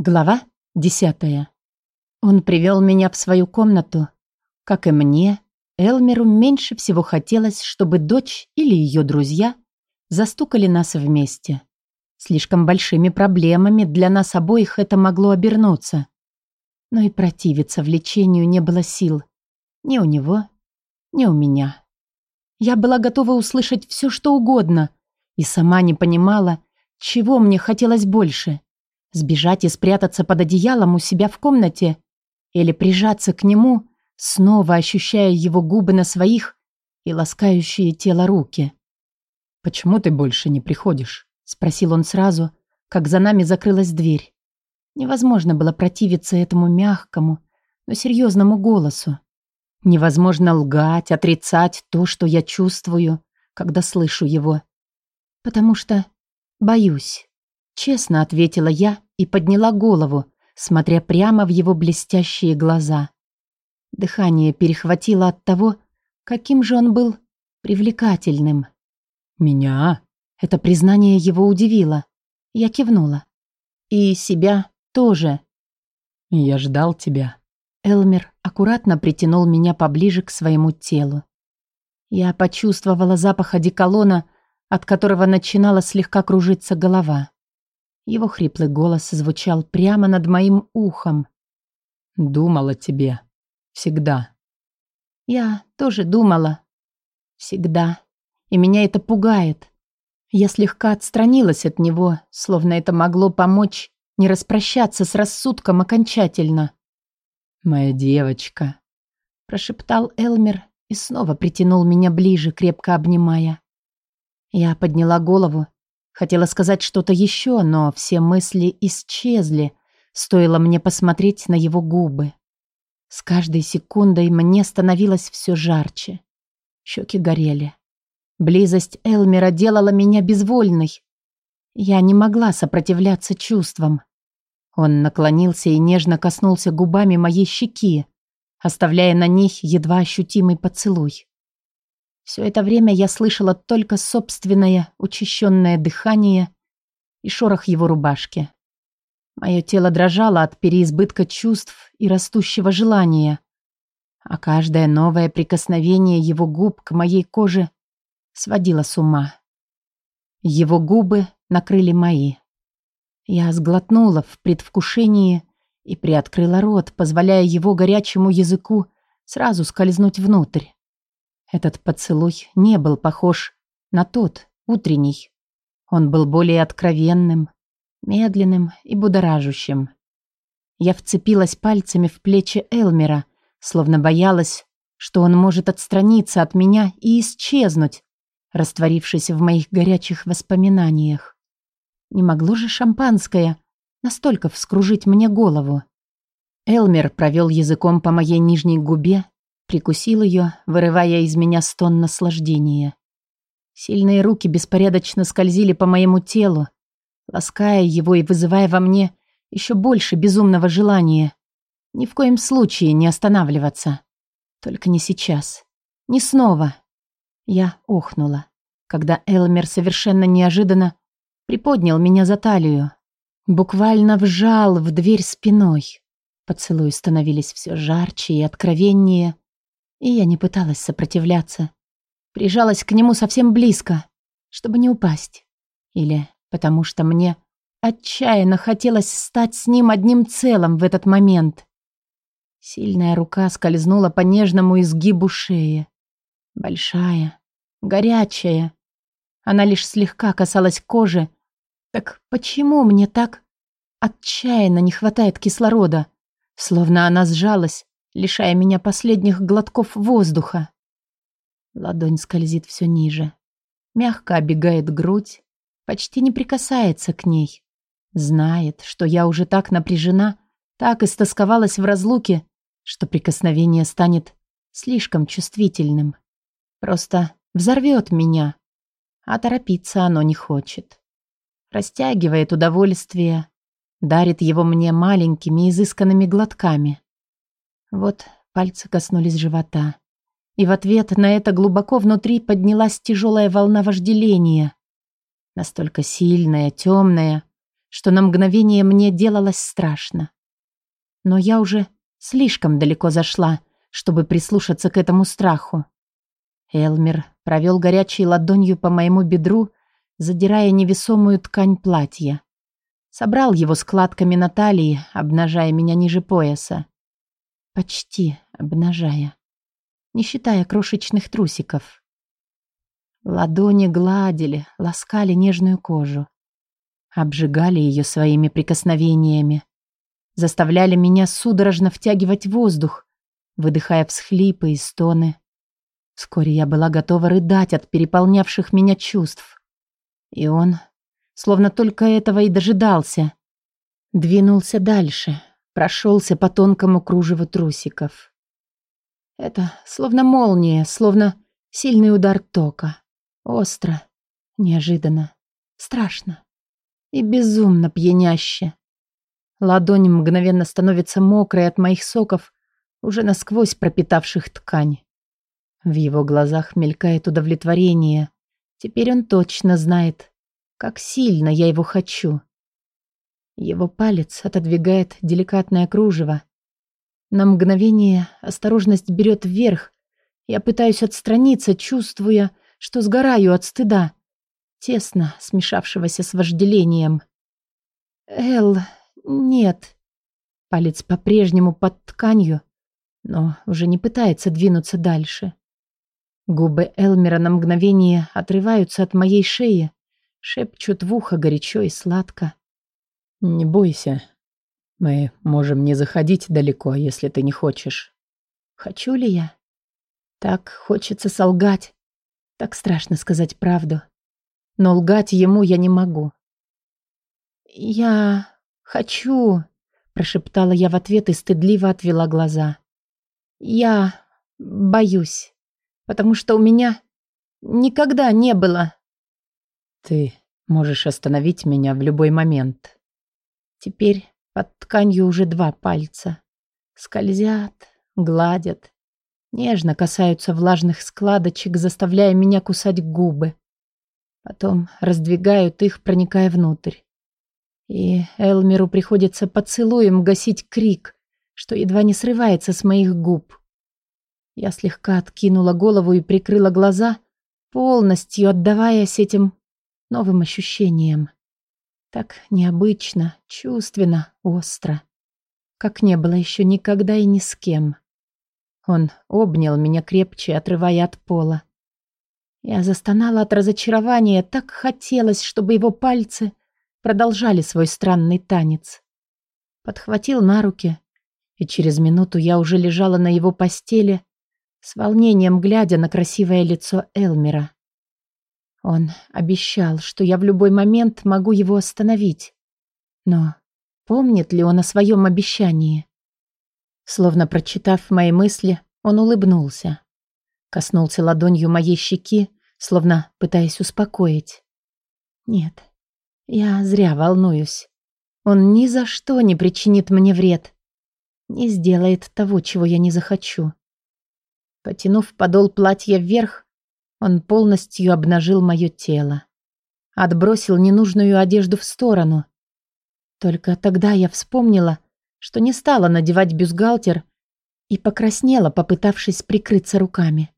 Глава десятая. Он привел меня в свою комнату. Как и мне, Элмеру меньше всего хотелось, чтобы дочь или ее друзья застукали нас вместе. Слишком большими проблемами для нас обоих это могло обернуться. Но и противиться влечению не было сил. Ни у него, ни у меня. Я была готова услышать все, что угодно, и сама не понимала, чего мне хотелось больше — Сбежать и спрятаться под одеялом у себя в комнате или прижаться к нему, снова ощущая его губы на своих и ласкающие тело руки. «Почему ты больше не приходишь?» — спросил он сразу, как за нами закрылась дверь. Невозможно было противиться этому мягкому, но серьезному голосу. Невозможно лгать, отрицать то, что я чувствую, когда слышу его. Потому что боюсь. Честно ответила я и подняла голову, смотря прямо в его блестящие глаза. Дыхание перехватило от того, каким же он был привлекательным. «Меня?» Это признание его удивило. Я кивнула. «И себя тоже». «Я ждал тебя». Элмер аккуратно притянул меня поближе к своему телу. Я почувствовала запах одеколона, от которого начинала слегка кружиться голова. Его хриплый голос звучал прямо над моим ухом. «Думала тебе. Всегда». «Я тоже думала. Всегда. И меня это пугает. Я слегка отстранилась от него, словно это могло помочь не распрощаться с рассудком окончательно». «Моя девочка», – прошептал Элмер и снова притянул меня ближе, крепко обнимая. Я подняла голову Хотела сказать что-то еще, но все мысли исчезли, стоило мне посмотреть на его губы. С каждой секундой мне становилось все жарче. Щеки горели. Близость Элмера делала меня безвольной. Я не могла сопротивляться чувствам. Он наклонился и нежно коснулся губами моей щеки, оставляя на них едва ощутимый поцелуй. Все это время я слышала только собственное учащенное дыхание и шорох его рубашки. Мое тело дрожало от переизбытка чувств и растущего желания, а каждое новое прикосновение его губ к моей коже сводило с ума. Его губы накрыли мои. Я сглотнула в предвкушении и приоткрыла рот, позволяя его горячему языку сразу скользнуть внутрь. Этот поцелуй не был похож на тот, утренний. Он был более откровенным, медленным и будоражущим. Я вцепилась пальцами в плечи Элмера, словно боялась, что он может отстраниться от меня и исчезнуть, растворившись в моих горячих воспоминаниях. Не могло же шампанское настолько вскружить мне голову. Элмер провел языком по моей нижней губе, Прикусил ее, вырывая из меня стон наслаждения. Сильные руки беспорядочно скользили по моему телу, лаская его и вызывая во мне еще больше безумного желания. Ни в коем случае не останавливаться. Только не сейчас. Не снова. Я охнула, когда Элмер совершенно неожиданно приподнял меня за талию. Буквально вжал в дверь спиной. Поцелуи становились все жарче и откровеннее, и я не пыталась сопротивляться. Прижалась к нему совсем близко, чтобы не упасть. Или потому что мне отчаянно хотелось стать с ним одним целым в этот момент. Сильная рука скользнула по нежному изгибу шеи. Большая, горячая. Она лишь слегка касалась кожи. Так почему мне так отчаянно не хватает кислорода? Словно она сжалась, лишая меня последних глотков воздуха. Ладонь скользит все ниже. Мягко оббегает грудь, почти не прикасается к ней. Знает, что я уже так напряжена, так истосковалась в разлуке, что прикосновение станет слишком чувствительным. Просто взорвет меня, а торопиться оно не хочет. Растягивает удовольствие, дарит его мне маленькими изысканными глотками. Вот пальцы коснулись живота. И в ответ на это глубоко внутри поднялась тяжелая волна вожделения. Настолько сильная, темная, что на мгновение мне делалось страшно. Но я уже слишком далеко зашла, чтобы прислушаться к этому страху. Элмер провел горячей ладонью по моему бедру, задирая невесомую ткань платья. Собрал его складками на талии, обнажая меня ниже пояса. Почти обнажая. Не считая крошечных трусиков. Ладони гладили, ласкали нежную кожу. Обжигали ее своими прикосновениями. Заставляли меня судорожно втягивать воздух, выдыхая всхлипы и стоны. Вскоре я была готова рыдать от переполнявших меня чувств. И он, словно только этого и дожидался, двинулся дальше, прошелся по тонкому кружеву трусиков. Это словно молния, словно сильный удар тока. Остро, неожиданно, страшно и безумно пьяняще. Ладонь мгновенно становится мокрой от моих соков, уже насквозь пропитавших ткань. В его глазах мелькает удовлетворение. Теперь он точно знает, как сильно я его хочу. Его палец отодвигает деликатное кружево. На мгновение осторожность берет вверх. Я пытаюсь отстраниться, чувствуя, что сгораю от стыда, тесно смешавшегося с вожделением. «Эл, нет». Палец по-прежнему под тканью, но уже не пытается двинуться дальше. Губы Элмера на мгновение отрываются от моей шеи, шепчут в ухо горячо и сладко. «Не бойся. Мы можем не заходить далеко, если ты не хочешь». «Хочу ли я?» Так хочется солгать. Так страшно сказать правду. Но лгать ему я не могу. «Я хочу...» — прошептала я в ответ и стыдливо отвела глаза. «Я боюсь, потому что у меня никогда не было...» «Ты можешь остановить меня в любой момент». Теперь под тканью уже два пальца. Скользят, гладят, нежно касаются влажных складочек, заставляя меня кусать губы. Потом раздвигают их, проникая внутрь. И Элмеру приходится поцелуем гасить крик, что едва не срывается с моих губ. Я слегка откинула голову и прикрыла глаза, полностью отдаваясь этим новым ощущениям. Так необычно, чувственно, остро. Как не было еще никогда и ни с кем. Он обнял меня крепче, отрывая от пола. Я застонала от разочарования, так хотелось, чтобы его пальцы продолжали свой странный танец. Подхватил на руки, и через минуту я уже лежала на его постели, с волнением глядя на красивое лицо Элмера. Он обещал, что я в любой момент могу его остановить. Но помнит ли он о своем обещании? Словно прочитав мои мысли, он улыбнулся. Коснулся ладонью моей щеки, словно пытаясь успокоить. Нет, я зря волнуюсь. Он ни за что не причинит мне вред. Не сделает того, чего я не захочу. Потянув подол платья вверх, он полностью обнажил мое тело. Отбросил ненужную одежду в сторону. Только тогда я вспомнила, что не стала надевать бюстгальтер и покраснела, попытавшись прикрыться руками.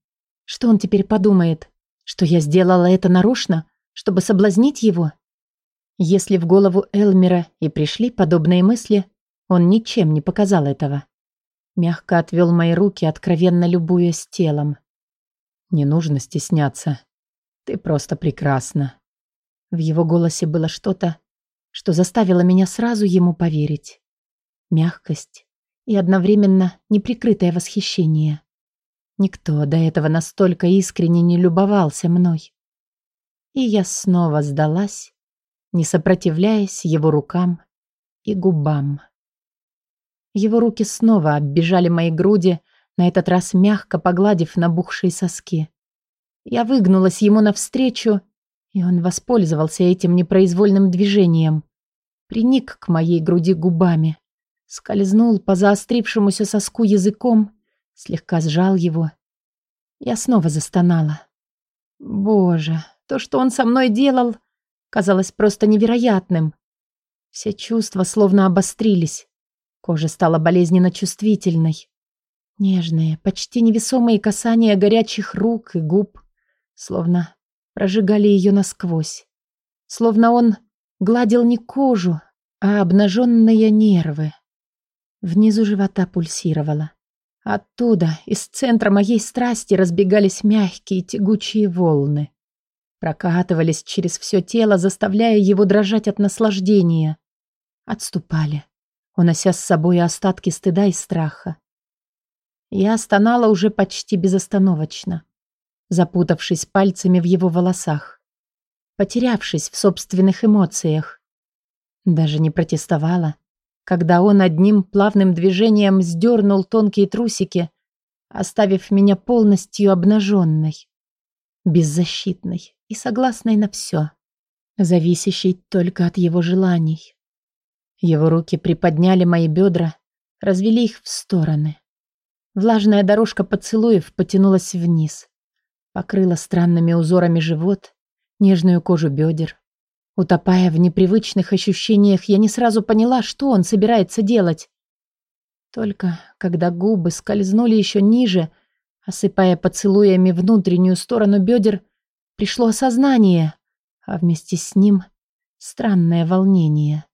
Что он теперь подумает? Что я сделала это нарочно, чтобы соблазнить его? Если в голову Элмера и пришли подобные мысли, он ничем не показал этого. Мягко отвел мои руки, откровенно любуясь телом. «Не нужно стесняться. Ты просто прекрасна». В его голосе было что-то, что заставило меня сразу ему поверить. Мягкость, и одновременно неприкрытое восхищение. Никто до этого настолько искренне не любовался мной. И я снова сдалась, не сопротивляясь его рукам и губам. Его руки снова оббежали мои груди, на этот раз мягко погладив набухшие соски. Я выгнулась ему навстречу, и он воспользовался этим непроизвольным движением. Приник к моей груди губами, Скользнул по заострившемуся соску языком, слегка сжал его. Я снова застонала. Боже, то, что он со мной делал, казалось просто невероятным. Все чувства словно обострились. Кожа стала болезненно чувствительной. Нежные, почти невесомые касания горячих рук и губ словно прожигали ее насквозь. Словно он гладил не кожу, а обнаженные нервы. Внизу живота пульсировало. Оттуда, из центра моей страсти, разбегались мягкие тягучие волны. Прокатывались через все тело, заставляя его дрожать от наслаждения. Отступали, унося с собой остатки стыда и страха. Я стонала уже почти безостановочно, запутавшись пальцами в его волосах, потерявшись в собственных эмоциях. Даже не протестовала, когда он одним плавным движением сдернул тонкие трусики, оставив меня полностью обнаженной, беззащитной и согласной на все, зависящей только от его желаний. Его руки приподняли мои бедра, развели их в стороны. Влажная дорожка поцелуев потянулась вниз, покрыла странными узорами живот, нежную кожу бедер, Утопая в непривычных ощущениях, я не сразу поняла, что он собирается делать. Только когда губы скользнули еще ниже, осыпая поцелуями внутреннюю сторону бедер, пришло осознание, а вместе с ним странное волнение.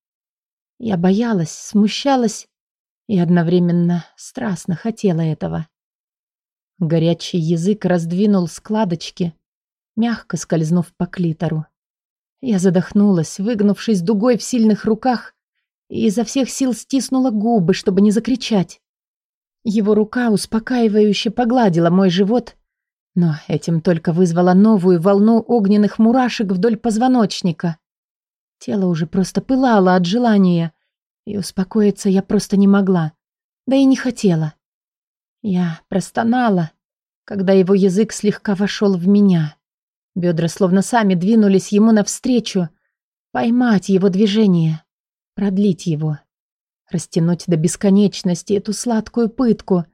Я боялась, смущалась и одновременно страстно хотела этого. Горячий язык раздвинул складочки, мягко скользнув по клитору. Я задохнулась, выгнувшись дугой в сильных руках, и изо всех сил стиснула губы, чтобы не закричать. Его рука успокаивающе погладила мой живот, но этим только вызвала новую волну огненных мурашек вдоль позвоночника. Тело уже просто пылало от желания, и успокоиться я просто не могла, да и не хотела. Я простонала, когда его язык слегка вошел в меня. Бедра словно сами двинулись ему навстречу. Поймать его движение. Продлить его. Растянуть до бесконечности эту сладкую пытку,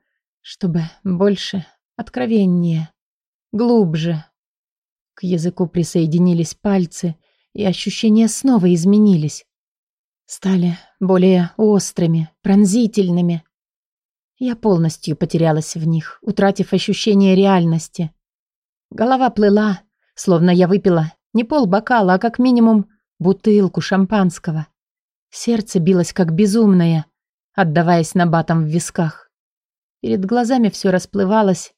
чтобы больше, откровеннее, глубже. К языку присоединились пальцы, и ощущения снова изменились. Стали более острыми, пронзительными. Я полностью потерялась в них, утратив ощущение реальности. Голова плыла, Словно я выпила не полбокала, а как минимум бутылку шампанского. Сердце билось как безумное, отдаваясь набатам в висках. Перед глазами все расплывалось,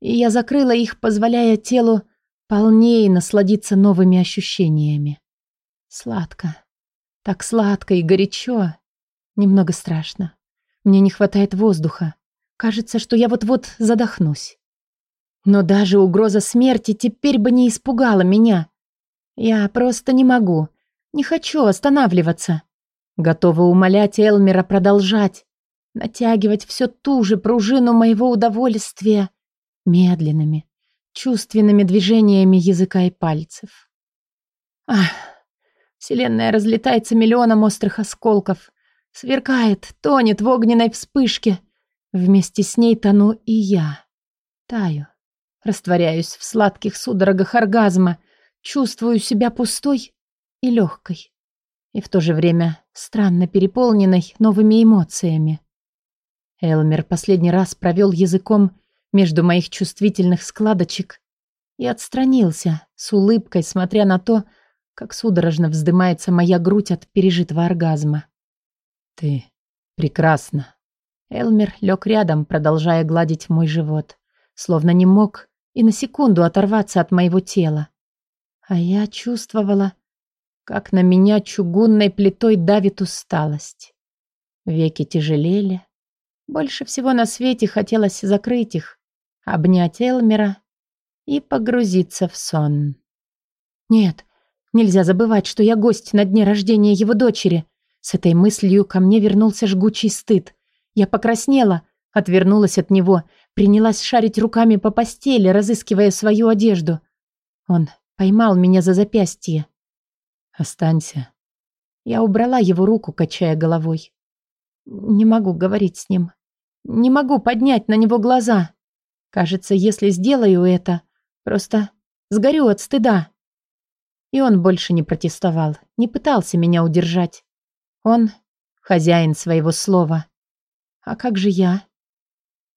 и я закрыла их, позволяя телу полнее насладиться новыми ощущениями. Сладко. Так сладко и горячо. Немного страшно. Мне не хватает воздуха. Кажется, что я вот-вот задохнусь. Но даже угроза смерти теперь бы не испугала меня. Я просто не могу, не хочу останавливаться. Готова умолять Элмера продолжать, натягивать все ту же пружину моего удовольствия медленными, чувственными движениями языка и пальцев. Ах, вселенная разлетается миллионом острых осколков, сверкает, тонет в огненной вспышке. Вместе с ней тону и я. Таю. Растворяюсь в сладких судорогах оргазма, чувствую себя пустой и легкой. И в то же время странно переполненной новыми эмоциями. Элмер последний раз провел языком между моих чувствительных складочек и отстранился, с улыбкой смотря на то, как судорожно вздымается моя грудь от пережитого оргазма. «Ты прекрасна». Элмер лег рядом, продолжая гладить мой живот, словно не мог и на секунду оторваться от моего тела. А я чувствовала, как на меня чугунной плитой давит усталость. Веки тяжелели. Больше всего на свете хотелось закрыть их, обнять Элмера и погрузиться в сон. Нет, нельзя забывать, что я гость на дне рождения его дочери. С этой мыслью ко мне вернулся жгучий стыд. Я покраснела, отвернулась от него Принялась шарить руками по постели, разыскивая свою одежду. Он поймал меня за запястье. «Останься». Я убрала его руку, качая головой. Не могу говорить с ним. Не могу поднять на него глаза. Кажется, если сделаю это, просто сгорю от стыда. И он больше не протестовал, не пытался меня удержать. Он хозяин своего слова. А как же я?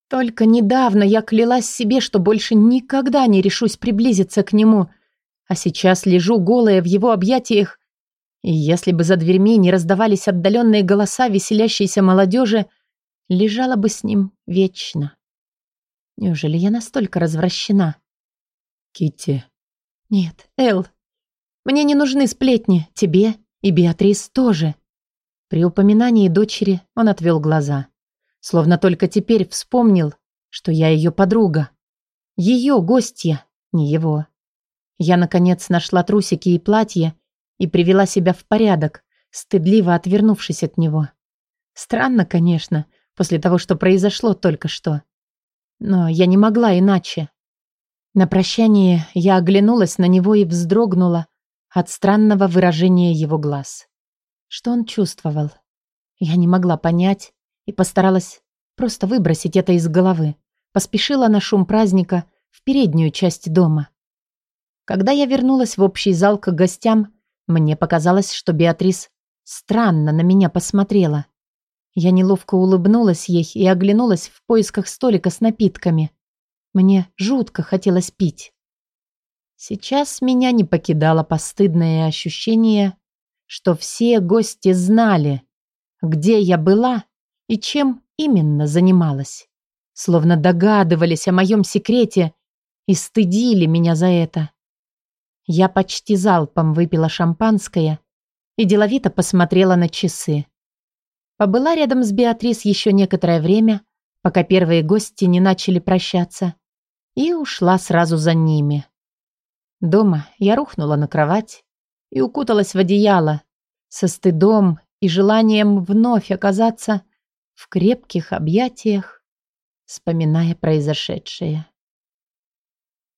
Только недавно я клялась себе, что больше никогда не решусь приблизиться к нему, а сейчас лежу голая в его объятиях, и если бы за дверьми не раздавались отдаленные голоса веселящейся молодежи, лежала бы с ним вечно. Неужели я настолько развращена? Китти. Нет, Эл, мне не нужны сплетни, тебе и Беатрис тоже. При упоминании дочери он отвел глаза. Словно только теперь вспомнил, что я ее подруга. Ее гостья, не его. Я, наконец, нашла трусики и платье и привела себя в порядок, стыдливо отвернувшись от него. Странно, конечно, после того, что произошло только что. Но я не могла иначе. На прощание я оглянулась на него и вздрогнула от странного выражения его глаз. Что он чувствовал? Я не могла понять и постаралась просто выбросить это из головы. Поспешила на шум праздника в переднюю часть дома. Когда я вернулась в общий зал к гостям, мне показалось, что Беатрис странно на меня посмотрела. Я неловко улыбнулась ей и оглянулась в поисках столика с напитками. Мне жутко хотелось пить. Сейчас меня не покидало постыдное ощущение, что все гости знали, где я была и чем именно занималась. Словно догадывались о моем секрете и стыдили меня за это. Я почти залпом выпила шампанское и деловито посмотрела на часы. Побыла рядом с Беатрис еще некоторое время, пока первые гости не начали прощаться, и ушла сразу за ними. Дома я рухнула на кровать и укуталась в одеяло, со стыдом и желанием вновь оказаться в крепких объятиях, вспоминая произошедшее.